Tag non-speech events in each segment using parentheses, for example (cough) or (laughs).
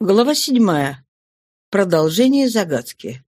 Глава седьмая. Продолжение загадки.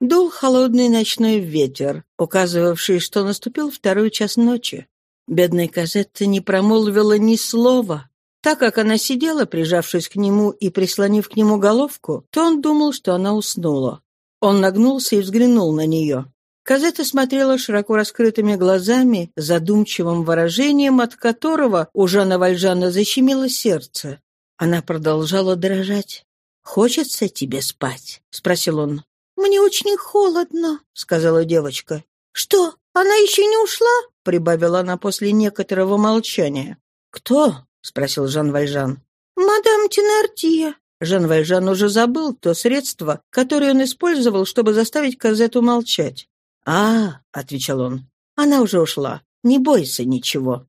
Дул холодный ночной ветер, указывавший, что наступил второй час ночи. Бедная Казетта не промолвила ни слова. Так как она сидела, прижавшись к нему и прислонив к нему головку, то он думал, что она уснула. Он нагнулся и взглянул на нее. Казетта смотрела широко раскрытыми глазами, задумчивым выражением, от которого у Жана Вальжана защемило сердце. Она продолжала дрожать. «Хочется тебе спать?» — спросил он. «Мне очень холодно», — сказала девочка. «Что, она еще не ушла?» — прибавила она после некоторого молчания. «Кто?» — спросил Жан Вальжан. «Мадам Тенардье». Жан Вальжан уже забыл то средство, которое он использовал, чтобы заставить Казету молчать. «А, — отвечал он, — она уже ушла. Не бойся ничего».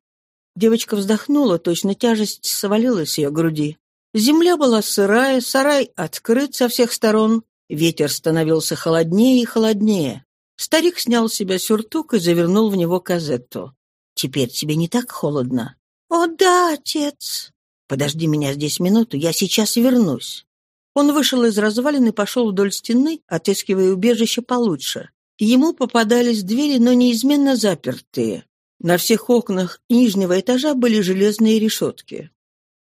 Девочка вздохнула, точно тяжесть свалилась с ее груди. Земля была сырая, сарай открыт со всех сторон. Ветер становился холоднее и холоднее. Старик снял с себя сюртук и завернул в него казетту. «Теперь тебе не так холодно?» «О да, отец!» «Подожди меня здесь минуту, я сейчас вернусь». Он вышел из развалин и пошел вдоль стены, отыскивая убежище получше. Ему попадались двери, но неизменно запертые. На всех окнах нижнего этажа были железные решетки.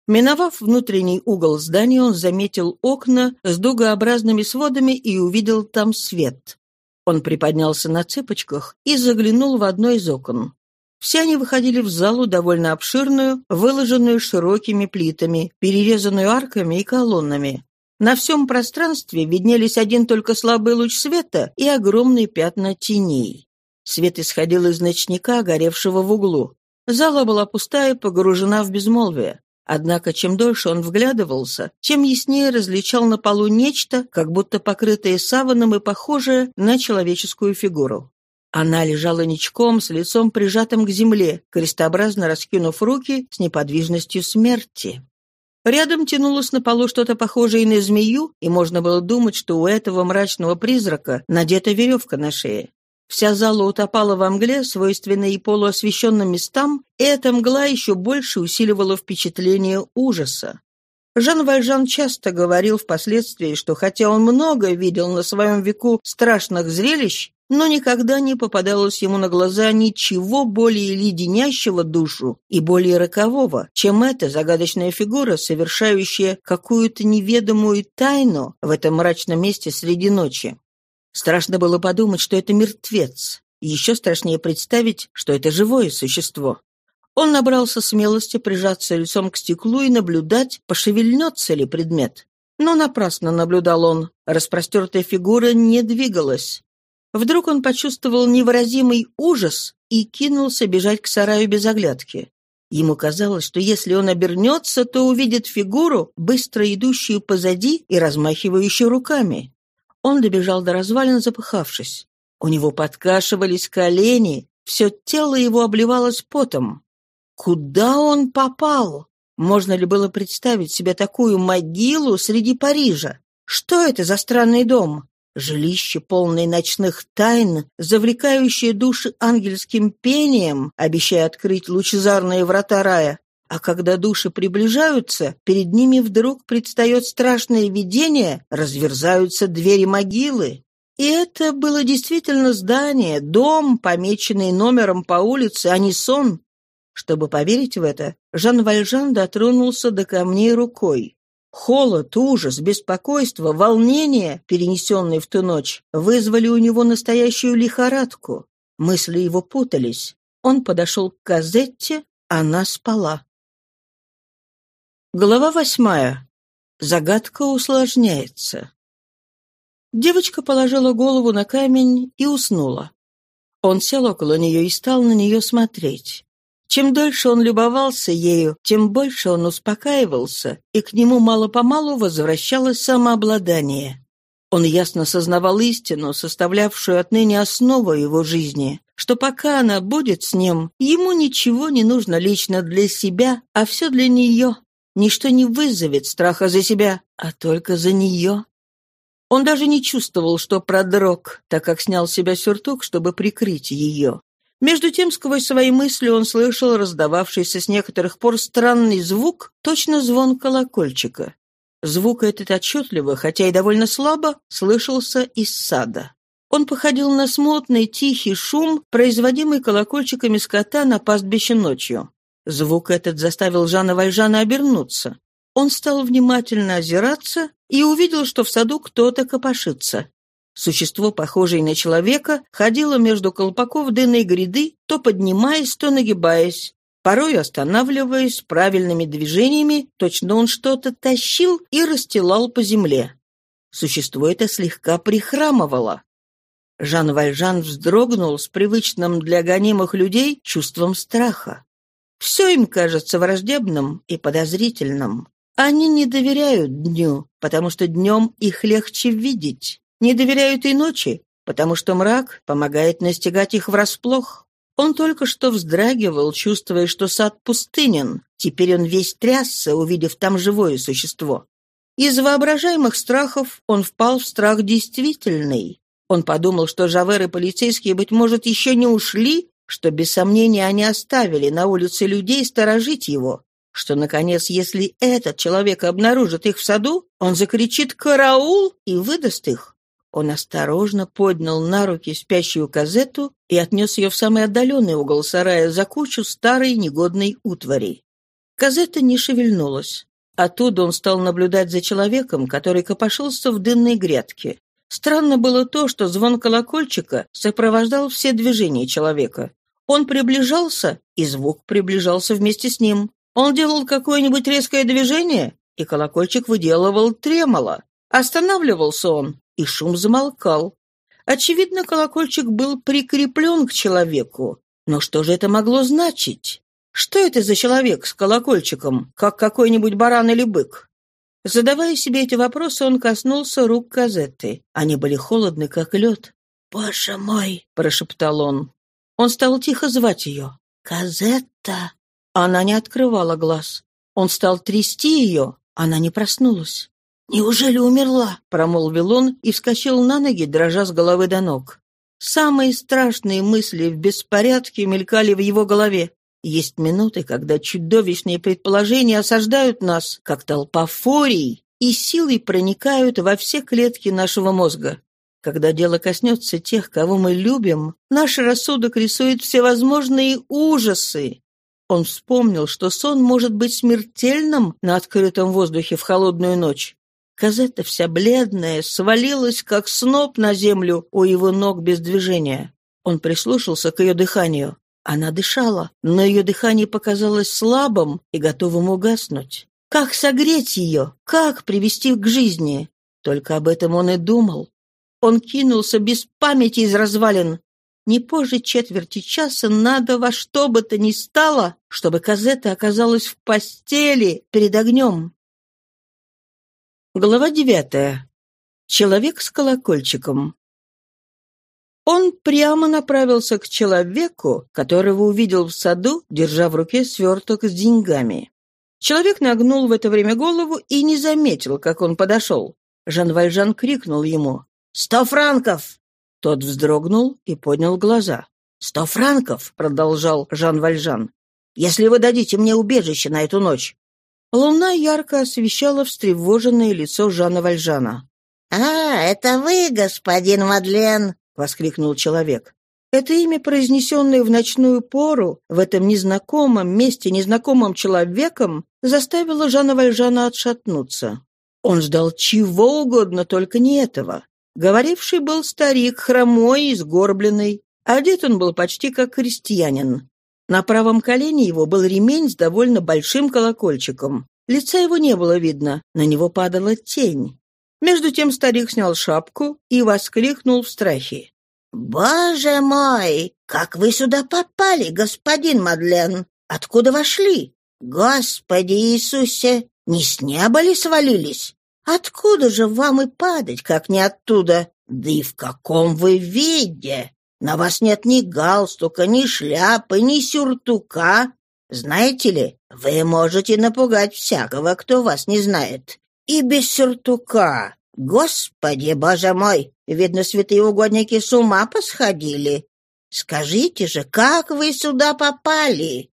Миновав внутренний угол здания, он заметил окна с дугообразными сводами и увидел там свет. Он приподнялся на цыпочках и заглянул в одно из окон. Все они выходили в залу довольно обширную, выложенную широкими плитами, перерезанную арками и колоннами. На всем пространстве виднелись один только слабый луч света и огромные пятна теней. Свет исходил из ночника, горевшего в углу. Зала была пустая, погружена в безмолвие. Однако, чем дольше он вглядывался, тем яснее различал на полу нечто, как будто покрытое саваном и похожее на человеческую фигуру. Она лежала ничком, с лицом прижатым к земле, крестообразно раскинув руки с неподвижностью смерти. Рядом тянулось на полу что-то похожее на змею, и можно было думать, что у этого мрачного призрака надета веревка на шее. Вся зала утопала во мгле, свойственной и полуосвещенным местам, и эта мгла еще больше усиливала впечатление ужаса. Жан Вальжан часто говорил впоследствии, что хотя он много видел на своем веку страшных зрелищ, но никогда не попадалось ему на глаза ничего более леденящего душу и более рокового, чем эта загадочная фигура, совершающая какую-то неведомую тайну в этом мрачном месте среди ночи. Страшно было подумать, что это мертвец. еще страшнее представить, что это живое существо. Он набрался смелости прижаться лицом к стеклу и наблюдать, пошевельнется ли предмет. Но напрасно наблюдал он. Распростертая фигура не двигалась. Вдруг он почувствовал невыразимый ужас и кинулся бежать к сараю без оглядки. Ему казалось, что если он обернется, то увидит фигуру, быстро идущую позади и размахивающую руками. Он добежал до развалин, запыхавшись. У него подкашивались колени, все тело его обливалось потом. Куда он попал? Можно ли было представить себе такую могилу среди Парижа? Что это за странный дом? Жилище, полное ночных тайн, завлекающее души ангельским пением, обещая открыть лучезарные врата рая. А когда души приближаются, перед ними вдруг предстает страшное видение, разверзаются двери могилы. И это было действительно здание, дом, помеченный номером по улице, а не сон. Чтобы поверить в это, Жан Вальжан дотронулся до камней рукой. Холод, ужас, беспокойство, волнение, перенесенные в ту ночь, вызвали у него настоящую лихорадку. Мысли его путались. Он подошел к Казетте, она спала. Глава восьмая. Загадка усложняется. Девочка положила голову на камень и уснула. Он сел около нее и стал на нее смотреть. Чем дольше он любовался ею, тем больше он успокаивался, и к нему мало-помалу возвращалось самообладание. Он ясно сознавал истину, составлявшую отныне основу его жизни, что пока она будет с ним, ему ничего не нужно лично для себя, а все для нее. Ничто не вызовет страха за себя, а только за нее. Он даже не чувствовал, что продрог, так как снял с себя сюртук, чтобы прикрыть ее. Между тем, сквозь свои мысли он слышал раздававшийся с некоторых пор странный звук, точно звон колокольчика. Звук этот отчетливо, хотя и довольно слабо, слышался из сада. Он походил на смутный, тихий шум, производимый колокольчиками скота на пастбище ночью. Звук этот заставил Жана Вальжана обернуться. Он стал внимательно озираться и увидел, что в саду кто-то копошится. Существо, похожее на человека, ходило между колпаков дынной гряды, то поднимаясь, то нагибаясь, порой останавливаясь правильными движениями, точно он что-то тащил и расстилал по земле. Существо это слегка прихрамывало. Жан Вальжан вздрогнул с привычным для гонимых людей чувством страха. Все им кажется враждебным и подозрительным. Они не доверяют дню, потому что днем их легче видеть. Не доверяют и ночи, потому что мрак помогает настигать их врасплох. Он только что вздрагивал, чувствуя, что сад пустынен. Теперь он весь трясся, увидев там живое существо. Из воображаемых страхов он впал в страх действительный. Он подумал, что Жавер и полицейские, быть может, еще не ушли, что, без сомнения, они оставили на улице людей сторожить его, что, наконец, если этот человек обнаружит их в саду, он закричит «Караул!» и выдаст их. Он осторожно поднял на руки спящую казету и отнес ее в самый отдаленный угол сарая за кучу старой негодной утвари. Казета не шевельнулась. Оттуда он стал наблюдать за человеком, который копошился в дынной грядке. Странно было то, что звон колокольчика сопровождал все движения человека. Он приближался, и звук приближался вместе с ним. Он делал какое-нибудь резкое движение, и колокольчик выделывал тремоло. Останавливался он, и шум замолкал. Очевидно, колокольчик был прикреплен к человеку. Но что же это могло значить? Что это за человек с колокольчиком, как какой-нибудь баран или бык? Задавая себе эти вопросы, он коснулся рук Казетты. Они были холодны, как лед. «Боже мой!» — прошептал он. Он стал тихо звать ее. «Казетта!» Она не открывала глаз. Он стал трясти ее. Она не проснулась. «Неужели умерла?» — промолвил он и вскочил на ноги, дрожа с головы до ног. Самые страшные мысли в беспорядке мелькали в его голове. Есть минуты, когда чудовищные предположения осаждают нас, как толпа форий, и силой проникают во все клетки нашего мозга. Когда дело коснется тех, кого мы любим, наш рассудок рисует всевозможные ужасы. Он вспомнил, что сон может быть смертельным на открытом воздухе в холодную ночь. Казетта вся бледная свалилась, как сноп на землю у его ног без движения. Он прислушался к ее дыханию. Она дышала, но ее дыхание показалось слабым и готовым угаснуть. Как согреть ее? Как привести к жизни? Только об этом он и думал. Он кинулся без памяти из развалин. Не позже четверти часа надо во что бы то ни стало, чтобы Казета оказалась в постели перед огнем. Глава девятая. Человек с колокольчиком. Он прямо направился к человеку, которого увидел в саду, держа в руке сверток с деньгами. Человек нагнул в это время голову и не заметил, как он подошел. Жан Вальжан крикнул ему «Сто франков!» Тот вздрогнул и поднял глаза. «Сто франков!» — продолжал Жан Вальжан. «Если вы дадите мне убежище на эту ночь». Луна ярко освещала встревоженное лицо Жана Вальжана. «А, это вы, господин Мадлен!» — воскликнул человек. Это имя, произнесенное в ночную пору, в этом незнакомом месте незнакомым человеком, заставило Жана Вальжана отшатнуться. Он ждал чего угодно, только не этого. Говоривший был старик, хромой и сгорбленный. Одет он был почти как крестьянин. На правом колене его был ремень с довольно большим колокольчиком. Лица его не было видно, на него падала тень. Между тем старик снял шапку и воскликнул в страхе. «Боже мой! Как вы сюда попали, господин Мадлен? Откуда вошли? Господи Иисусе! Не с неба ли свалились? Откуда же вам и падать, как не оттуда? Да и в каком вы виде? На вас нет ни галстука, ни шляпы, ни сюртука. Знаете ли, вы можете напугать всякого, кто вас не знает. И без сюртука. Господи, боже мой, видно, святые угодники с ума посходили. Скажите же, как вы сюда попали?»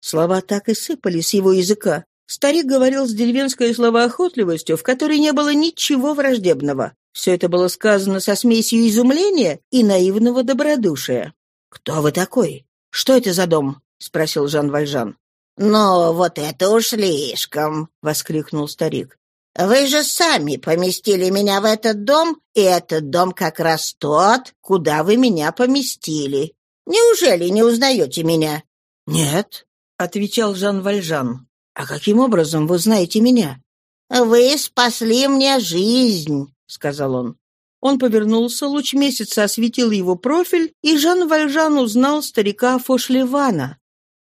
Слова так и сыпали с его языка. Старик говорил с деревенской словоохотливостью, в которой не было ничего враждебного. Все это было сказано со смесью изумления и наивного добродушия. «Кто вы такой? Что это за дом?» — спросил Жан Вальжан. «Ну, вот это уж слишком!» — воскликнул старик. «Вы же сами поместили меня в этот дом, и этот дом как раз тот, куда вы меня поместили. Неужели не узнаете меня?» «Нет», — отвечал Жан Вальжан. «А каким образом вы знаете меня?» «Вы спасли мне жизнь», — сказал он. Он повернулся, луч месяца осветил его профиль, и Жан Вальжан узнал старика Фошлевана.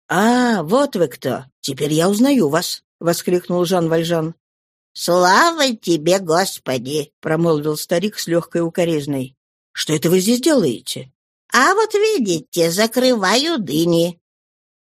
«А, вот вы кто! Теперь я узнаю вас!» — воскликнул Жан Вальжан. «Слава тебе, Господи!» — промолвил старик с легкой укоризной. «Что это вы здесь делаете?» «А вот видите, закрываю дыни».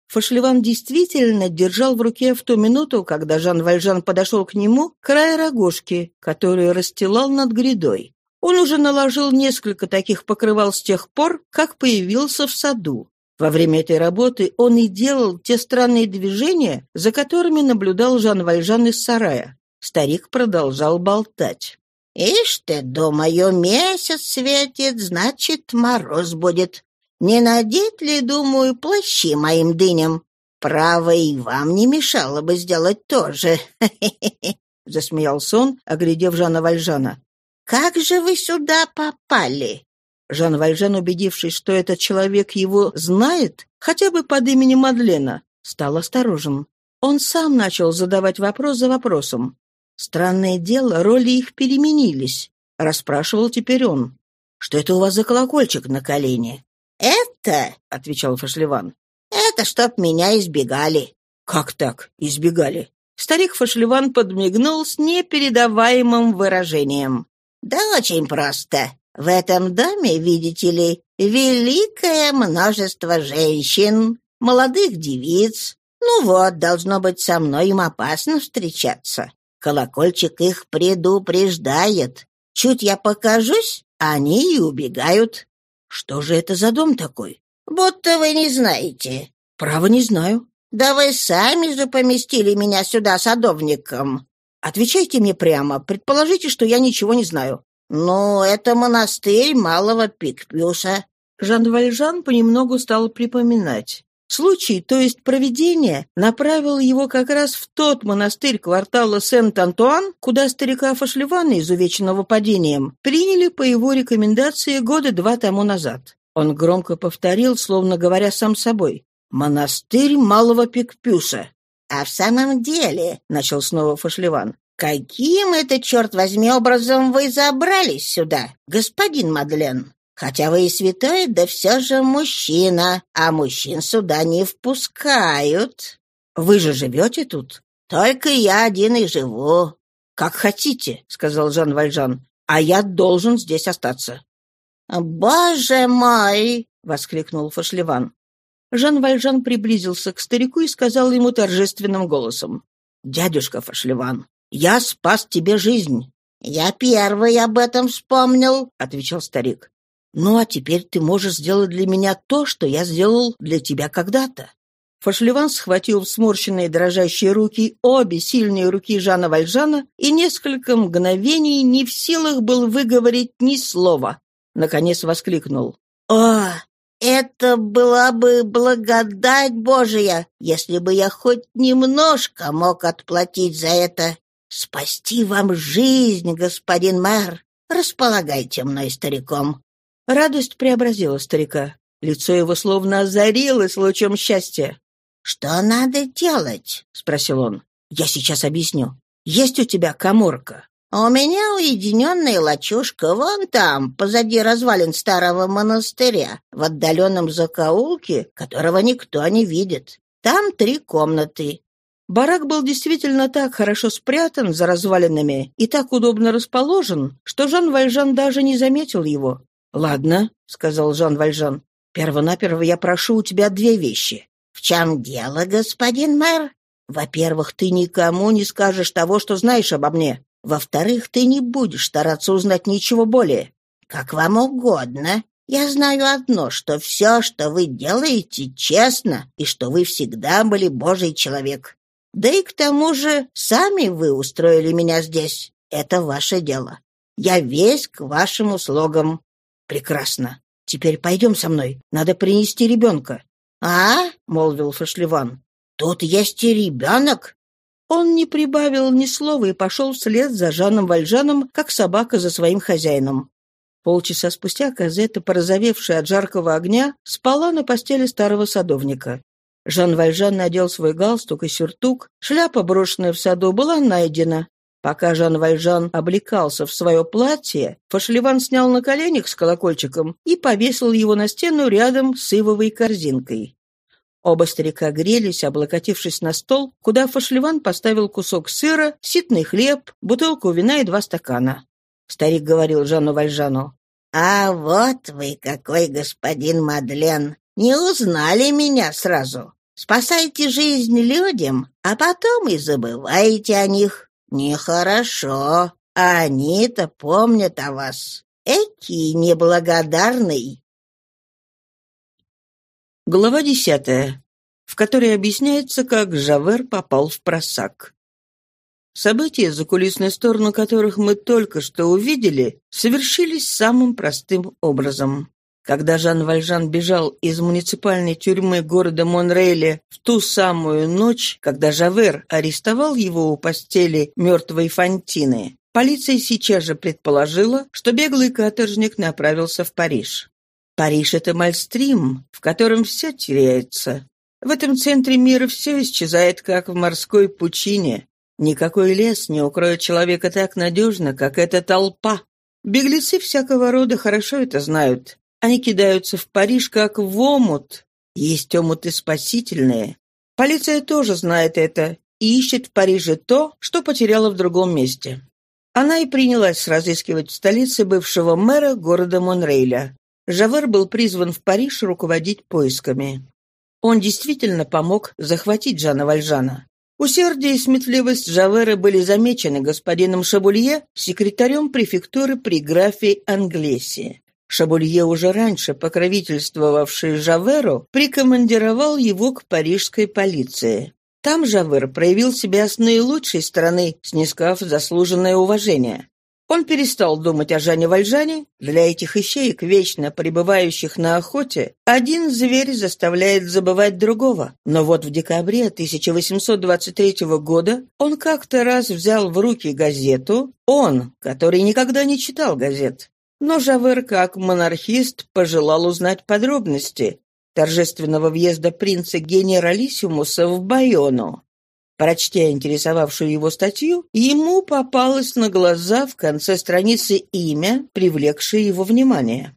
Фошлеван действительно держал в руке в ту минуту, когда Жан Вальжан подошел к нему, край рогожки, которую расстилал над грядой. Он уже наложил несколько таких покрывал с тех пор, как появился в саду. Во время этой работы он и делал те странные движения, за которыми наблюдал Жан Вальжан из сарая. Старик продолжал болтать. «Ишь ты, думаю, месяц светит, значит, мороз будет. Не надеть ли, думаю, плащи моим дыням? Право, и вам не мешало бы сделать то же. (laughs) Засмеялся он, оглядев Жана Вальжана. «Как же вы сюда попали?» Жан Вальжан, убедившись, что этот человек его знает, хотя бы под именем Мадлена, стал осторожен. Он сам начал задавать вопрос за вопросом. Странное дело, роли их переменились. Расспрашивал теперь он. «Что это у вас за колокольчик на колене?» «Это», — отвечал Фашлеван, — «это чтоб меня избегали». «Как так? Избегали?» Старик Фашлеван подмигнул с непередаваемым выражением. «Да очень просто. В этом доме, видите ли, великое множество женщин, молодых девиц. Ну вот, должно быть, со мной им опасно встречаться. Колокольчик их предупреждает. Чуть я покажусь, они и убегают. Что же это за дом такой? Будто вы не знаете. Право не знаю. Да вы сами же поместили меня сюда садовником. Отвечайте мне прямо. Предположите, что я ничего не знаю. Ну, это монастырь малого Пикпюса. Жан Вальжан понемногу стал припоминать. Случай, то есть провидение, направил его как раз в тот монастырь квартала Сент-Антуан, куда старика Фашлевана, изувеченного падением, приняли по его рекомендации года два тому назад. Он громко повторил, словно говоря сам собой, «Монастырь Малого Пикпюса». «А в самом деле», — начал снова Фашлеван, «каким это, черт возьми, образом вы забрались сюда, господин Мадлен?» Хотя вы и святой, да все же мужчина, а мужчин сюда не впускают. Вы же живете тут? Только я один и живу. Как хотите, сказал Жан Вальжан, а я должен здесь остаться. Боже мой! воскликнул Фашлеван. Жан Вальжан приблизился к старику и сказал ему торжественным голосом. «Дядюшка Фашлеван, я спас тебе жизнь». «Я первый об этом вспомнил», — отвечал старик. Ну, а теперь ты можешь сделать для меня то, что я сделал для тебя когда-то». Фашлеван схватил в сморщенные дрожащие руки обе сильные руки Жана Вальжана и несколько мгновений не в силах был выговорить ни слова. Наконец воскликнул. «О, это была бы благодать Божия, если бы я хоть немножко мог отплатить за это. Спасти вам жизнь, господин мэр. Располагайте мной стариком. Радость преобразила старика. Лицо его словно озарилось лучом счастья. «Что надо делать?» — спросил он. «Я сейчас объясню. Есть у тебя коморка?» «У меня уединенная лачушка вон там, позади развалин старого монастыря, в отдаленном закоулке, которого никто не видит. Там три комнаты. Барак был действительно так хорошо спрятан за развалинами и так удобно расположен, что Жан Вальжан даже не заметил его. «Ладно», — сказал Жан Вальжан. «Первонаперво я прошу у тебя две вещи». «В чем дело, господин мэр?» «Во-первых, ты никому не скажешь того, что знаешь обо мне. Во-вторых, ты не будешь стараться узнать ничего более». «Как вам угодно. Я знаю одно, что все, что вы делаете, честно, и что вы всегда были Божий человек. Да и к тому же сами вы устроили меня здесь. Это ваше дело. Я весь к вашим услугам. Прекрасно. Теперь пойдем со мной. Надо принести ребенка. А? — молвил Фашливан. Тут есть и ребенок. Он не прибавил ни слова и пошел вслед за Жаном Вальжаном, как собака за своим хозяином. Полчаса спустя Казета, порозовевшая от жаркого огня, спала на постели старого садовника. Жан Вальжан надел свой галстук и сюртук. Шляпа, брошенная в саду, была найдена. Пока Жан Вальжан облекался в свое платье, Фашливан снял на коленях с колокольчиком и повесил его на стену рядом с ивовой корзинкой. Оба старика грелись, облокотившись на стол, куда Фашливан поставил кусок сыра, ситный хлеб, бутылку вина и два стакана. Старик говорил Жану Вальжану. «А вот вы какой, господин Мадлен! Не узнали меня сразу. Спасайте жизнь людям, а потом и забываете о них. Нехорошо. А они-то помнят о вас. Эки неблагодарный. Глава десятая, в которой объясняется, как Жавер попал в просак. События, за кулисную сторону которых мы только что увидели, совершились самым простым образом. Когда Жан Вальжан бежал из муниципальной тюрьмы города Монрейля в ту самую ночь, когда Жавер арестовал его у постели мертвой Фантины, полиция сейчас же предположила, что беглый каторжник направился в Париж. Париж — это Мальстрим, в котором все теряется. В этом центре мира все исчезает, как в морской пучине. Никакой лес не укроет человека так надежно, как эта толпа. Беглецы всякого рода хорошо это знают. Они кидаются в Париж как в омут. Есть омуты спасительные. Полиция тоже знает это и ищет в Париже то, что потеряла в другом месте. Она и принялась разыскивать в столице бывшего мэра города Монрейля. Жавер был призван в Париж руководить поисками. Он действительно помог захватить Жана Вальжана. Усердие и сметливость Жавера были замечены господином Шабулье, секретарем префектуры при графе Англесе. Шабулье, уже раньше покровительствовавший Жаверу, прикомандировал его к парижской полиции. Там Жавер проявил себя с наилучшей стороны, снискав заслуженное уважение. Он перестал думать о Жане Вальжане. Для этих ищеек, вечно пребывающих на охоте, один зверь заставляет забывать другого. Но вот в декабре 1823 года он как-то раз взял в руки газету, он, который никогда не читал газет, но Жавер, как монархист, пожелал узнать подробности торжественного въезда принца Генералиссимуса в Байону. Прочтя интересовавшую его статью, ему попалось на глаза в конце страницы имя, привлекшее его внимание.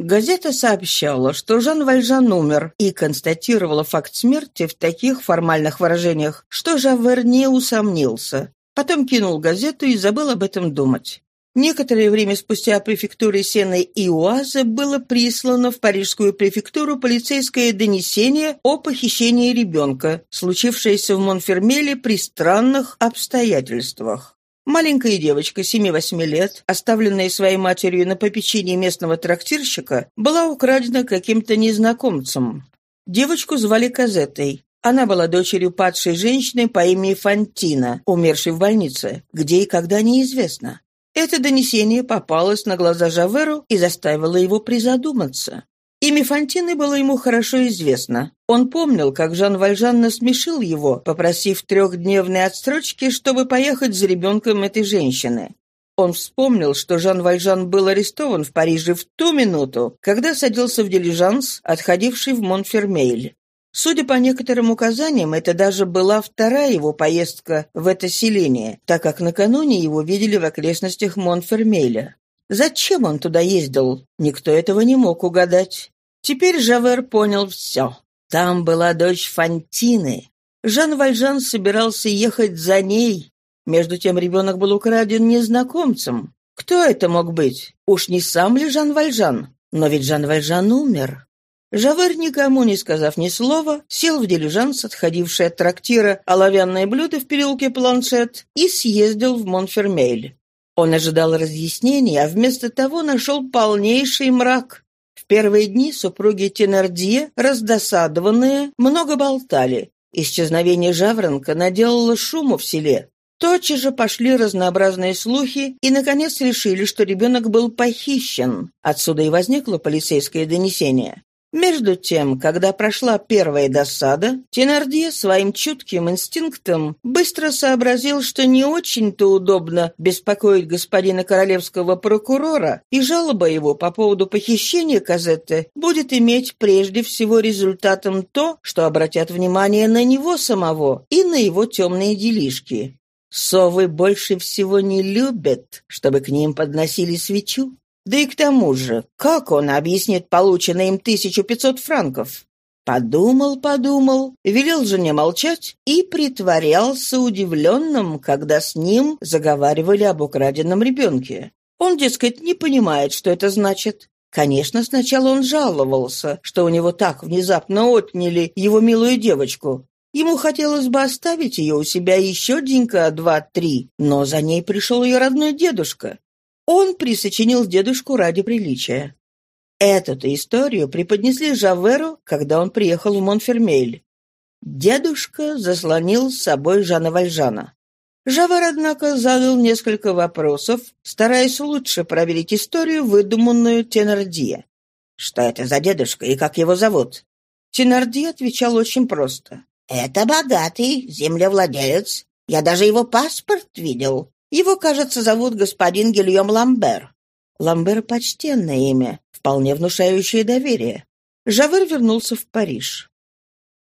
Газета сообщала, что Жан Вальжан умер и констатировала факт смерти в таких формальных выражениях, что Жавер не усомнился. Потом кинул газету и забыл об этом думать. Некоторое время спустя префектуре Сены и Уаза было прислано в парижскую префектуру полицейское донесение о похищении ребенка, случившееся в Монфермеле при странных обстоятельствах. Маленькая девочка, 7-8 лет, оставленная своей матерью на попечении местного трактирщика, была украдена каким-то незнакомцем. Девочку звали Казетой. Она была дочерью падшей женщины по имени Фантина, умершей в больнице, где и когда неизвестно. Это донесение попалось на глаза Жаверу и заставило его призадуматься. Имя Фантины было ему хорошо известно. Он помнил, как Жан Вальжан насмешил его, попросив трехдневной отстрочки, чтобы поехать за ребенком этой женщины. Он вспомнил, что Жан Вальжан был арестован в Париже в ту минуту, когда садился в дилижанс, отходивший в Монфермейль. Судя по некоторым указаниям, это даже была вторая его поездка в это селение, так как накануне его видели в окрестностях Монфермеля. Зачем он туда ездил? Никто этого не мог угадать. Теперь Жавер понял все. Там была дочь Фантины. Жан Вальжан собирался ехать за ней. Между тем ребенок был украден незнакомцем. Кто это мог быть? Уж не сам ли Жан Вальжан? Но ведь Жан Вальжан умер. Жавер, никому не сказав ни слова, сел в дилижанс, отходивший от трактира оловянное блюдо в переулке Планшет, и съездил в Монфермейль. Он ожидал разъяснений, а вместо того нашел полнейший мрак. В первые дни супруги Тенардье, раздосадованные, много болтали. Исчезновение жаворонка наделало шуму в селе. Тотчас же пошли разнообразные слухи, и, наконец, решили, что ребенок был похищен. Отсюда и возникло полицейское донесение. Между тем, когда прошла первая досада, Тенардье своим чутким инстинктом быстро сообразил, что не очень-то удобно беспокоить господина королевского прокурора, и жалоба его по поводу похищения Казетты будет иметь прежде всего результатом то, что обратят внимание на него самого и на его темные делишки. Совы больше всего не любят, чтобы к ним подносили свечу. Да и к тому же, как он объяснит полученные им 1500 франков? Подумал, подумал, велел жене молчать и притворялся удивленным, когда с ним заговаривали об украденном ребенке. Он, дескать, не понимает, что это значит. Конечно, сначала он жаловался, что у него так внезапно отняли его милую девочку. Ему хотелось бы оставить ее у себя еще денька два-три, но за ней пришел ее родной дедушка. Он присочинил дедушку ради приличия. Эту-то историю преподнесли Жаверу, когда он приехал в Монфермель. Дедушка заслонил с собой Жана Вальжана. Жавер, однако, задал несколько вопросов, стараясь лучше проверить историю, выдуманную Тенардье. «Что это за дедушка и как его зовут?» Тенардье отвечал очень просто. «Это богатый землевладелец. Я даже его паспорт видел. Его, кажется, зовут господин Гильем Ламбер. Ламбер — почтенное имя, вполне внушающее доверие. Жавер вернулся в Париж.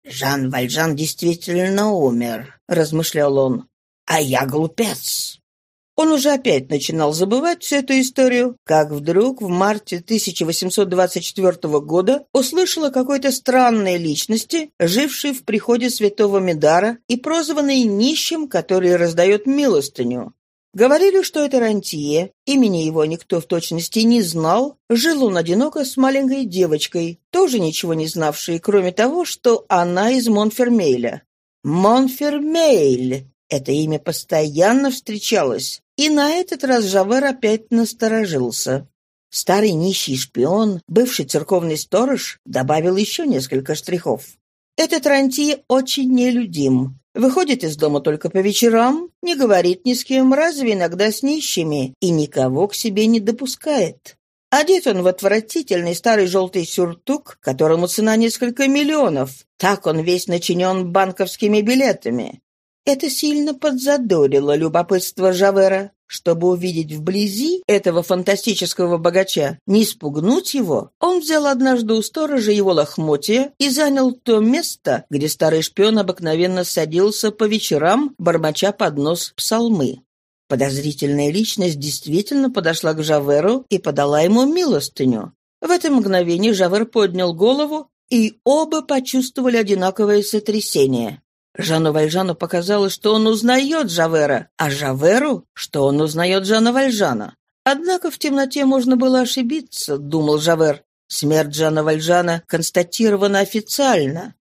«Жан Вальжан действительно умер», — размышлял он. «А я глупец». Он уже опять начинал забывать всю эту историю, как вдруг в марте 1824 года услышал о какой-то странной личности, жившей в приходе святого Медара и прозванной нищим, который раздает милостыню. Говорили, что это Рантье, имени его никто в точности не знал, жил он одиноко с маленькой девочкой, тоже ничего не знавшей, кроме того, что она из Монфермейля. Монфермейль! Это имя постоянно встречалось, и на этот раз Жавер опять насторожился. Старый нищий шпион, бывший церковный сторож, добавил еще несколько штрихов. Этот Рантье очень нелюдим. Выходит из дома только по вечерам, не говорит ни с кем, разве иногда с нищими, и никого к себе не допускает. Одет он в отвратительный старый желтый сюртук, которому цена несколько миллионов. Так он весь начинен банковскими билетами. Это сильно подзадорило любопытство Жавера. Чтобы увидеть вблизи этого фантастического богача, не спугнуть его, он взял однажды у сторожа его лохмотья и занял то место, где старый шпион обыкновенно садился по вечерам, бормоча под нос псалмы. Подозрительная личность действительно подошла к Жаверу и подала ему милостыню. В это мгновение Жавер поднял голову, и оба почувствовали одинаковое сотрясение. Жану Вальжану показалось, что он узнает Жавера, а Жаверу, что он узнает Жана Вальжана. Однако в темноте можно было ошибиться, думал Жавер. Смерть Жана Вальжана констатирована официально.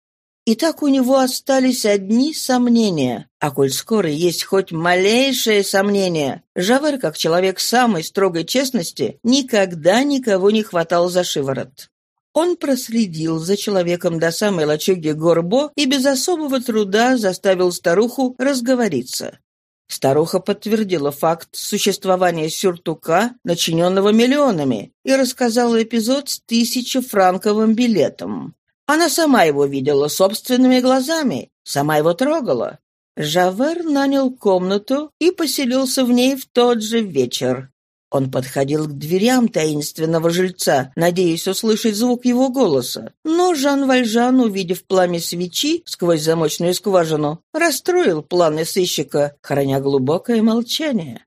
И так у него остались одни сомнения. А коль скоро есть хоть малейшее сомнение, Жавер, как человек самой строгой честности, никогда никого не хватал за шиворот. Он проследил за человеком до самой лачуги Горбо и без особого труда заставил старуху разговориться. Старуха подтвердила факт существования сюртука, начиненного миллионами, и рассказала эпизод с тысячефранковым билетом. Она сама его видела собственными глазами, сама его трогала. Жавер нанял комнату и поселился в ней в тот же вечер. Он подходил к дверям таинственного жильца, надеясь услышать звук его голоса. Но Жан Вальжан, увидев пламя свечи сквозь замочную скважину, расстроил планы сыщика, храня глубокое молчание.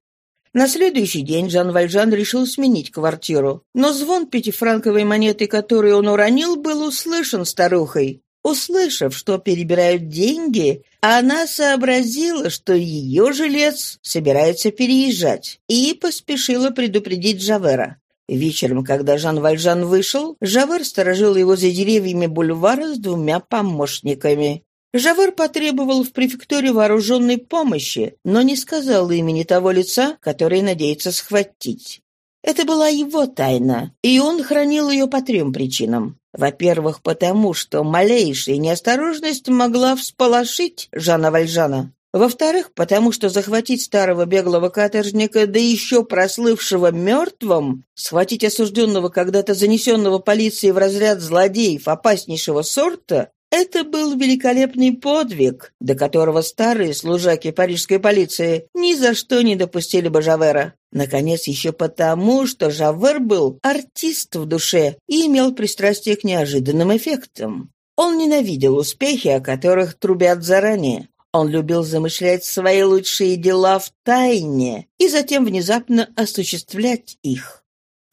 На следующий день Жан Вальжан решил сменить квартиру, но звон пятифранковой монеты, которую он уронил, был услышан старухой. Услышав, что перебирают деньги, она сообразила, что ее жилец собирается переезжать, и поспешила предупредить Жавера. Вечером, когда Жан Вальжан вышел, Жавер сторожил его за деревьями бульвара с двумя помощниками. Жавер потребовал в префектуре вооруженной помощи, но не сказал имени того лица, который надеется схватить. Это была его тайна, и он хранил ее по трем причинам. Во-первых, потому что малейшая неосторожность могла всполошить Жана Вальжана. Во-вторых, потому что захватить старого беглого каторжника, да еще прослывшего мертвым, схватить осужденного, когда-то занесенного полицией в разряд злодеев опаснейшего сорта, это был великолепный подвиг, до которого старые служаки парижской полиции ни за что не допустили бы Жавера. Наконец, еще потому, что Жавер был артист в душе и имел пристрастие к неожиданным эффектам. Он ненавидел успехи, о которых трубят заранее. Он любил замышлять свои лучшие дела в тайне и затем внезапно осуществлять их.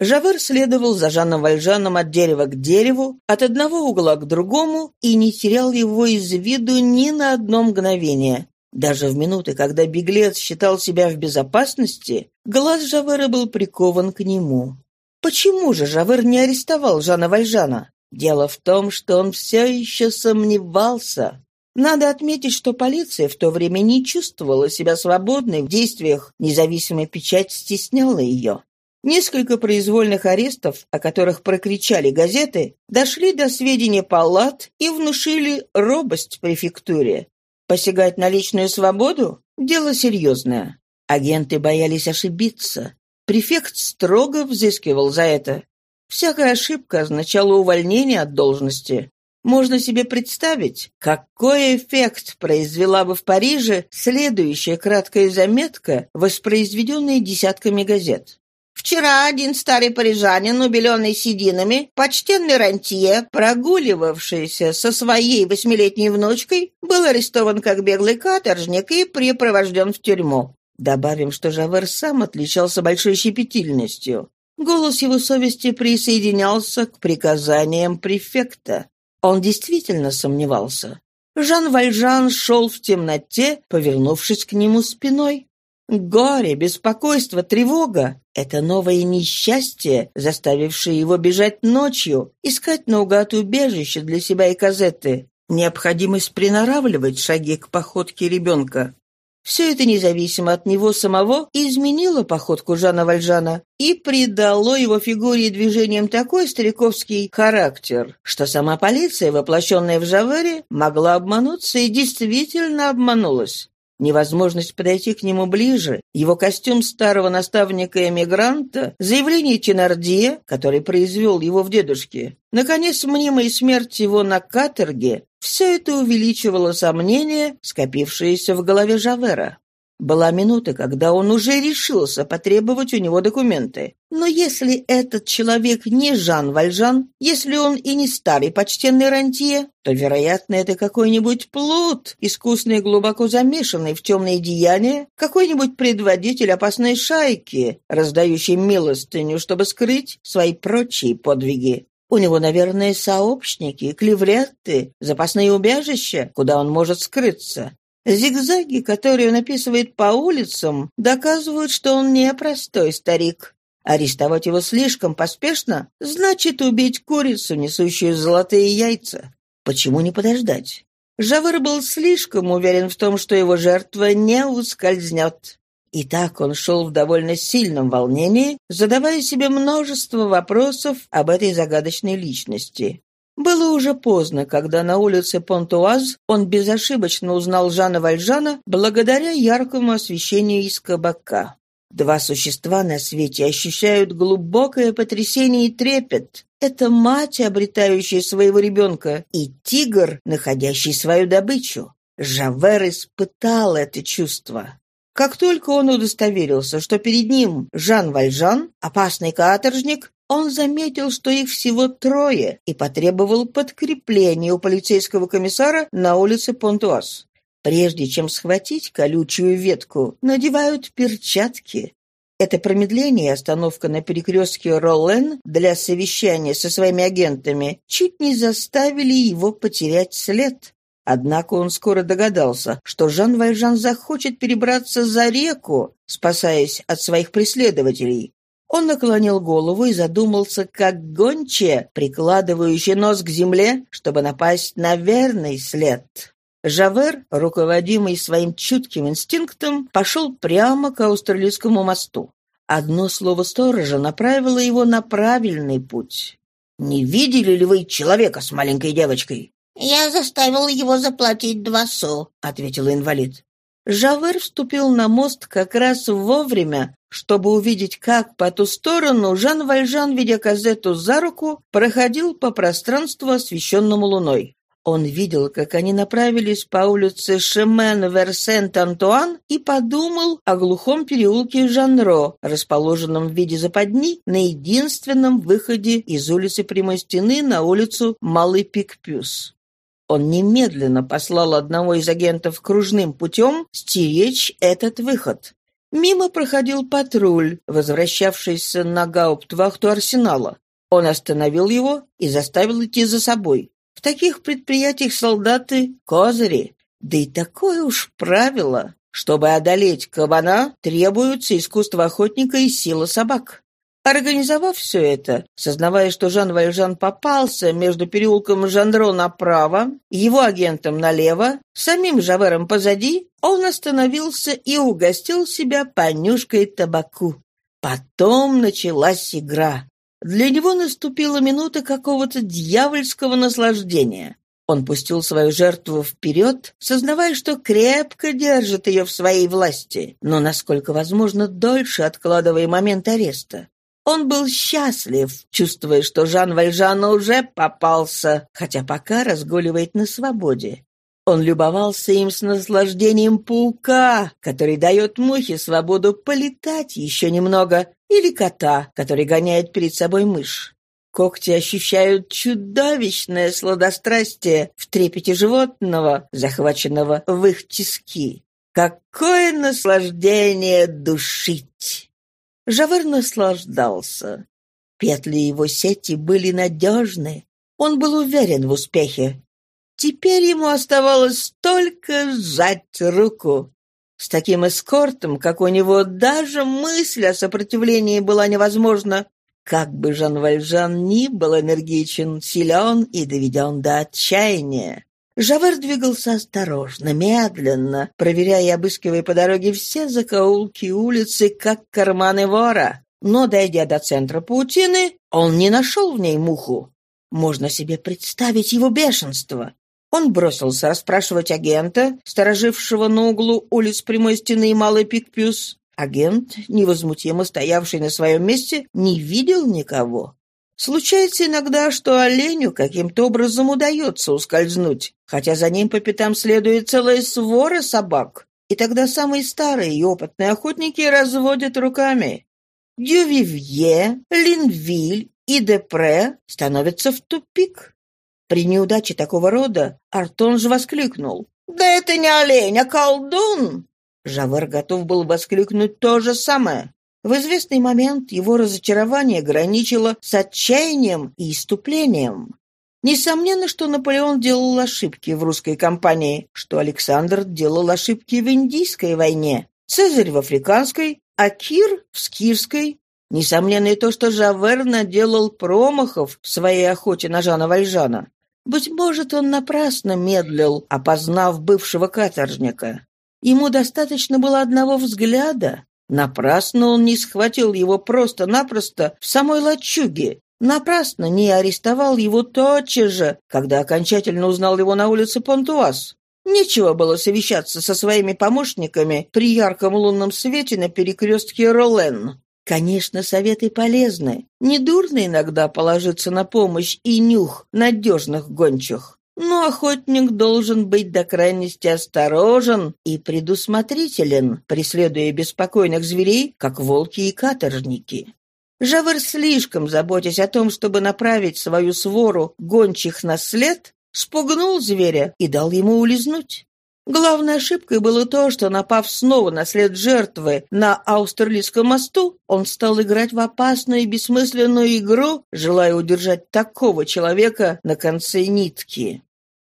Жавер следовал за Жаном Вальжаном от дерева к дереву, от одного угла к другому и не терял его из виду ни на одно мгновение. Даже в минуты, когда беглец считал себя в безопасности, глаз Жавера был прикован к нему. Почему же Жавер не арестовал Жана Вальжана? Дело в том, что он все еще сомневался. Надо отметить, что полиция в то время не чувствовала себя свободной в действиях, независимая печать стесняла ее. Несколько произвольных арестов, о которых прокричали газеты, дошли до сведения палат и внушили робость префектуре. Посягать на личную свободу – дело серьезное. Агенты боялись ошибиться. Префект строго взыскивал за это. Всякая ошибка означала увольнение от должности. Можно себе представить, какой эффект произвела бы в Париже следующая краткая заметка, воспроизведенная десятками газет. Вчера один старый парижанин, убеленный сединами, почтенный рантье, прогуливавшийся со своей восьмилетней внучкой, был арестован как беглый каторжник и припровожден в тюрьму. Добавим, что Жавер сам отличался большой щепетильностью. Голос его совести присоединялся к приказаниям префекта. Он действительно сомневался. Жан Вальжан шел в темноте, повернувшись к нему спиной. Горе, беспокойство, тревога — это новое несчастье, заставившее его бежать ночью, искать наугад убежище для себя и Казетты, необходимость приноравливать шаги к походке ребенка. Все это независимо от него самого изменило походку Жана Вальжана и придало его фигуре и движениям такой стариковский характер, что сама полиция, воплощенная в Жавере, могла обмануться и действительно обманулась. Невозможность подойти к нему ближе, его костюм старого наставника-эмигранта, заявление Тенардье, который произвел его в дедушке, наконец, мнимая смерть его на каторге все это увеличивало сомнения, скопившиеся в голове Жавера. Была минута, когда он уже решился потребовать у него документы. Но если этот человек не Жан Вальжан, если он и не старый почтенный рантье, то, вероятно, это какой-нибудь плут, искусный и глубоко замешанный в темные деяния, какой-нибудь предводитель опасной шайки, раздающий милостыню, чтобы скрыть свои прочие подвиги. У него, наверное, сообщники, клевреты, запасные убежища, куда он может скрыться. Зигзаги, которые он описывает по улицам, доказывают, что он не простой старик. Арестовать его слишком поспешно значит убить курицу, несущую золотые яйца. Почему не подождать? Жавер был слишком уверен в том, что его жертва не ускользнет. И так он шел в довольно сильном волнении, задавая себе множество вопросов об этой загадочной личности. Было уже поздно, когда на улице Понтуаз он безошибочно узнал Жана Вальжана благодаря яркому освещению из кабака. Два существа на свете ощущают глубокое потрясение и трепет. Это мать, обретающая своего ребенка, и тигр, находящий свою добычу. Жавер испытал это чувство. Как только он удостоверился, что перед ним Жан Вальжан, опасный каторжник, он заметил, что их всего трое, и потребовал подкрепления у полицейского комиссара на улице Понтуаз. Прежде чем схватить колючую ветку, надевают перчатки. Это промедление и остановка на перекрестке Роллен для совещания со своими агентами чуть не заставили его потерять след. Однако он скоро догадался, что Жан Вальжан захочет перебраться за реку, спасаясь от своих преследователей. Он наклонил голову и задумался, как гончая, прикладывающая нос к земле, чтобы напасть на верный след. Жавер, руководимый своим чутким инстинктом, пошел прямо к Австралийскому мосту. Одно слово сторожа направило его на правильный путь. «Не видели ли вы человека с маленькой девочкой?» «Я заставил его заплатить два со», — ответил инвалид. Жавер вступил на мост как раз вовремя, чтобы увидеть, как по ту сторону Жан Вальжан, ведя Казету за руку, проходил по пространству, освещенному луной. Он видел, как они направились по улице Шемен вер Сент-Антуан и подумал о глухом переулке Жанро, расположенном в виде западни на единственном выходе из улицы Прямой Стены на улицу Малый Пикпюс. Он немедленно послал одного из агентов кружным путем стеречь этот выход. Мимо проходил патруль, возвращавшийся на гауптвахту арсенала. Он остановил его и заставил идти за собой. В таких предприятиях солдаты — козыри. Да и такое уж правило. Чтобы одолеть кабана, требуется искусство охотника и сила собак. Организовав все это, сознавая, что Жан Вальжан попался между переулком Жандро направо, его агентом налево, самим Жавером позади, он остановился и угостил себя понюшкой табаку. Потом началась игра. Для него наступила минута какого-то дьявольского наслаждения. Он пустил свою жертву вперед, сознавая, что крепко держит ее в своей власти, но, насколько возможно, дольше откладывая момент ареста. Он был счастлив, чувствуя, что Жан Вальжан уже попался, хотя пока разгуливает на свободе. Он любовался им с наслаждением паука, который дает мухе свободу полетать еще немного, или кота, который гоняет перед собой мышь. Когти ощущают чудовищное сладострастие в трепете животного, захваченного в их тиски. Какое наслаждение душить! Жавер наслаждался. Петли его сети были надежны. Он был уверен в успехе. Теперь ему оставалось только сжать руку. С таким эскортом, как у него, даже мысль о сопротивлении была невозможна. Как бы Жан Вальжан ни был энергичен, силен и доведен до отчаяния. Жавер двигался осторожно, медленно, проверяя и обыскивая по дороге все закоулки улицы, как карманы вора. Но, дойдя до центра паутины, он не нашел в ней муху. Можно себе представить его бешенство. Он бросился расспрашивать агента, сторожившего на углу улиц Прямой Стены и Малый Пикпюс. Агент, невозмутимо стоявший на своем месте, не видел никого. Случается иногда, что оленю каким-то образом удается ускользнуть, хотя за ним по пятам следует целая свора собак. И тогда самые старые и опытные охотники разводят руками. Дювивье, Линвиль и Депре становятся в тупик. При неудаче такого рода Артон же воскликнул. «Да это не олень, а колдун!» Жавер готов был воскликнуть то же самое. В известный момент его разочарование граничило с отчаянием и иступлением. Несомненно, что Наполеон делал ошибки в русской кампании, что Александр делал ошибки в Индийской войне, Цезарь в Африканской, а Кир в Скирской. Несомненно и то, что Жавер наделал промахов в своей охоте на Жана Вальжана. Быть может, он напрасно медлил, опознав бывшего каторжника. Ему достаточно было одного взгляда, Напрасно он не схватил его просто-напросто в самой лачуге. Напрасно не арестовал его тотчас же, когда окончательно узнал его на улице Понтуаз. Нечего было совещаться со своими помощниками при ярком лунном свете на перекрестке Ролен. Конечно, советы полезны. Недурно иногда положиться на помощь и нюх надежных гончих. Но охотник должен быть до крайности осторожен и предусмотрителен, преследуя беспокойных зверей, как волки и каторжники. Жавер, слишком заботясь о том, чтобы направить свою свору гончих на след, спугнул зверя и дал ему улизнуть. Главной ошибкой было то, что, напав снова на след жертвы на Аустерлицком мосту, он стал играть в опасную и бессмысленную игру, желая удержать такого человека на конце нитки.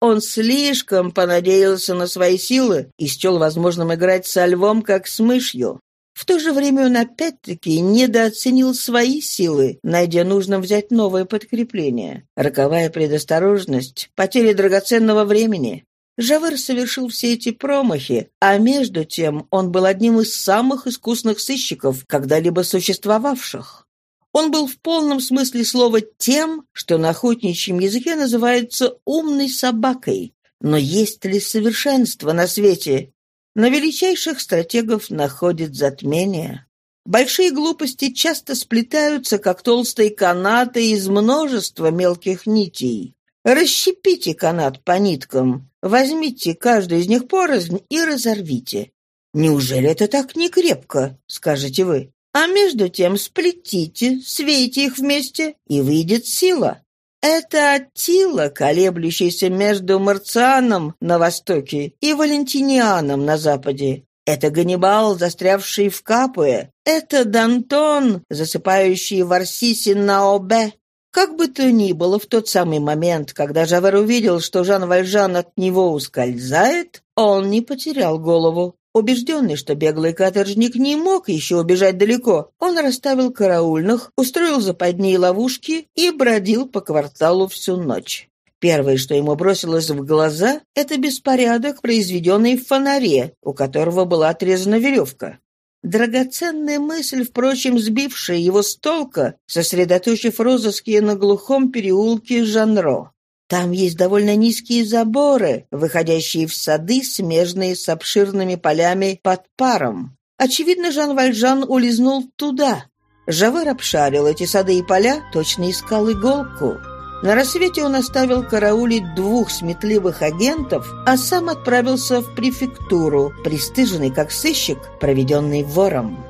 Он слишком понадеялся на свои силы и счел возможным играть со львом, как с мышью. В то же время он опять-таки недооценил свои силы, найдя нужным взять новое подкрепление. Роковая предосторожность, потеря драгоценного времени. Жавер совершил все эти промахи, а между тем он был одним из самых искусных сыщиков, когда-либо существовавших. Он был в полном смысле слова тем, что на охотничьем языке называется «умной собакой». Но есть ли совершенство на свете? На величайших стратегов находит затмение. Большие глупости часто сплетаются, как толстые канаты из множества мелких нитей. Расщепите канат по ниткам, возьмите каждый из них порознь и разорвите. Неужели это так не крепко, скажете вы? А между тем сплетите, свейте их вместе, и выйдет сила. Это Аттила, колеблющийся между Марцианом на востоке и Валентинианом на западе. Это Ганнибал, застрявший в Капуе. Это Дантон, засыпающий в Арсисе на Обе. Как бы то ни было, в тот самый момент, когда Жавер увидел, что Жан Вальжан от него ускользает, он не потерял голову. Убежденный, что беглый каторжник не мог еще убежать далеко, он расставил караульных, устроил западни и ловушки и бродил по кварталу всю ночь. Первое, что ему бросилось в глаза, это беспорядок, произведенный в фонаре, у которого была отрезана веревка. Драгоценная мысль, впрочем, сбившая его с толка, сосредоточив розыски на глухом переулке Жанро. Там есть довольно низкие заборы, выходящие в сады, смежные с обширными полями под паром. Очевидно, Жан Вальжан улизнул туда. Жавер обшарил эти сады и поля, точно искал иголку. На рассвете он оставил караулить двух сметливых агентов, а сам отправился в префектуру, пристыженный как сыщик, проведенный вором.